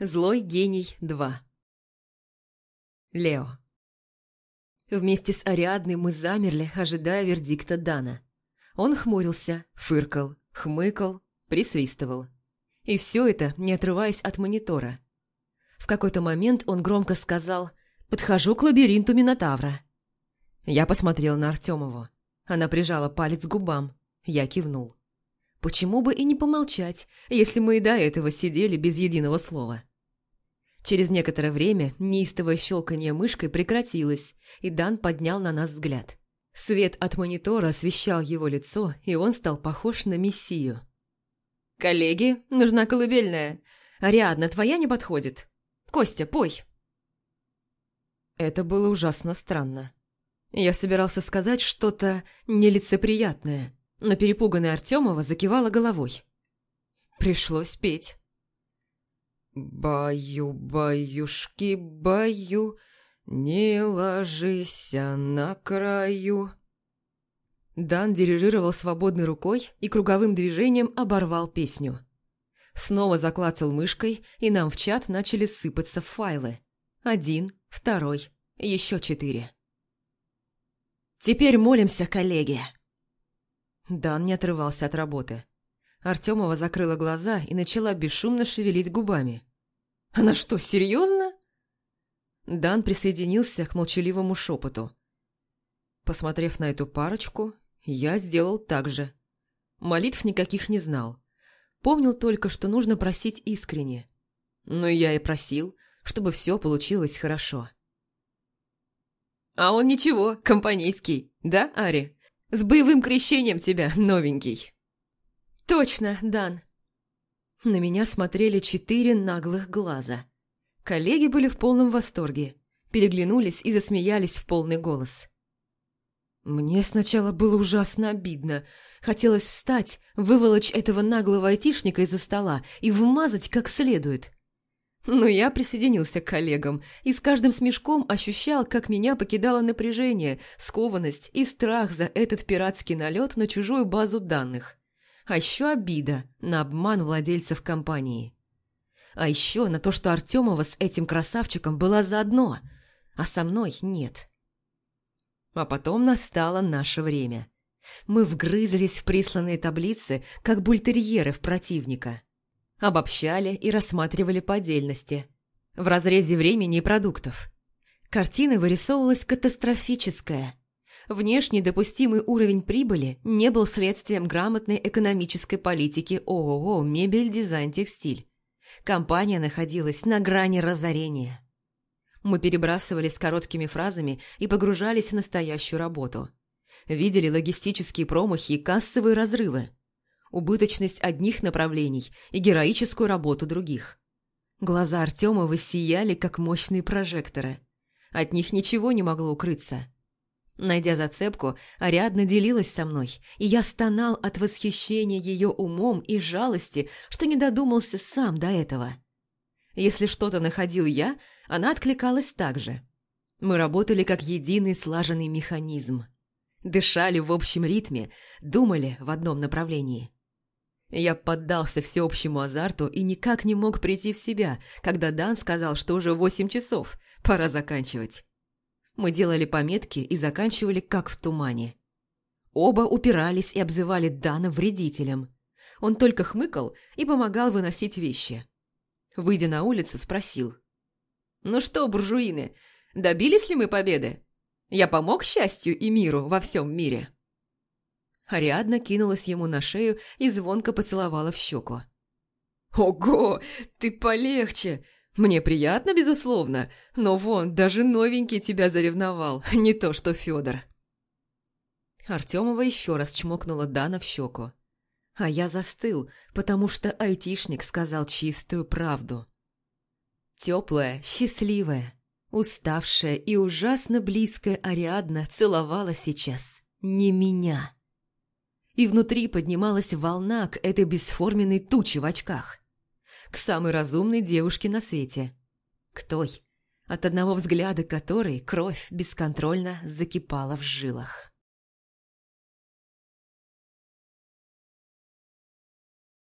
Злой гений 2. Лео. Вместе с Ариадной мы замерли, ожидая вердикта Дана. Он хмурился, фыркал, хмыкал, присвистывал. И все это, не отрываясь от монитора. В какой-то момент он громко сказал «Подхожу к лабиринту Минотавра». Я посмотрел на Артемову. Она прижала палец к губам. Я кивнул. Почему бы и не помолчать, если мы и до этого сидели без единого слова? Через некоторое время неистовое щелканье мышкой прекратилось, и Дан поднял на нас взгляд. Свет от монитора освещал его лицо, и он стал похож на мессию. «Коллеги, нужна колыбельная. Ариадна, твоя не подходит. Костя, пой!» Это было ужасно странно. Я собирался сказать что-то нелицеприятное, но перепуганная Артемова закивала головой. Пришлось петь. «Баю-баюшки, баю, не ложись на краю». Дан дирижировал свободной рукой и круговым движением оборвал песню. Снова заклацал мышкой, и нам в чат начали сыпаться файлы. Один, второй, еще четыре. «Теперь молимся, коллеги!» Дан не отрывался от работы. Артемова закрыла глаза и начала бесшумно шевелить губами. «Она что, серьезно?» Дан присоединился к молчаливому шепоту. Посмотрев на эту парочку, я сделал так же. Молитв никаких не знал. Помнил только, что нужно просить искренне. Но я и просил, чтобы все получилось хорошо. «А он ничего, компанейский, да, Ари? С боевым крещением тебя, новенький!» «Точно, Дан!» На меня смотрели четыре наглых глаза. Коллеги были в полном восторге, переглянулись и засмеялись в полный голос. Мне сначала было ужасно обидно. Хотелось встать, выволочь этого наглого айтишника из-за стола и вмазать как следует. Но я присоединился к коллегам и с каждым смешком ощущал, как меня покидало напряжение, скованность и страх за этот пиратский налет на чужую базу данных. А еще обида на обман владельцев компании. А еще на то, что Артемова с этим красавчиком была заодно, а со мной нет. А потом настало наше время. Мы вгрызлись в присланные таблицы, как бультерьеры в противника. Обобщали и рассматривали по отдельности. В разрезе времени и продуктов. Картина вырисовывалась катастрофическая – Внешний допустимый уровень прибыли не был следствием грамотной экономической политики ООО «Мебель, дизайн, текстиль». Компания находилась на грани разорения. Мы перебрасывались короткими фразами и погружались в настоящую работу. Видели логистические промахи и кассовые разрывы. Убыточность одних направлений и героическую работу других. Глаза Артема сияли, как мощные прожекторы. От них ничего не могло укрыться. Найдя зацепку, Ариадна делилась со мной, и я стонал от восхищения ее умом и жалости, что не додумался сам до этого. Если что-то находил я, она откликалась так же. Мы работали как единый слаженный механизм. Дышали в общем ритме, думали в одном направлении. Я поддался всеобщему азарту и никак не мог прийти в себя, когда Дан сказал, что уже восемь часов, пора заканчивать. Мы делали пометки и заканчивали как в тумане. Оба упирались и обзывали Дана вредителем. Он только хмыкал и помогал выносить вещи. Выйдя на улицу, спросил. «Ну что, буржуины, добились ли мы победы? Я помог счастью и миру во всем мире?» Ариадна кинулась ему на шею и звонко поцеловала в щеку. «Ого, ты полегче! Мне приятно, безусловно, но вон, даже новенький тебя заревновал, не то что Федор. Артемова еще раз чмокнула Дана в щеку. А я застыл, потому что айтишник сказал чистую правду. Теплая, счастливая, уставшая и ужасно близкая Ариадна целовала сейчас не меня. И внутри поднималась волна к этой бесформенной туче в очках к самой разумной девушке на свете. К той, от одного взгляда которой кровь бесконтрольно закипала в жилах.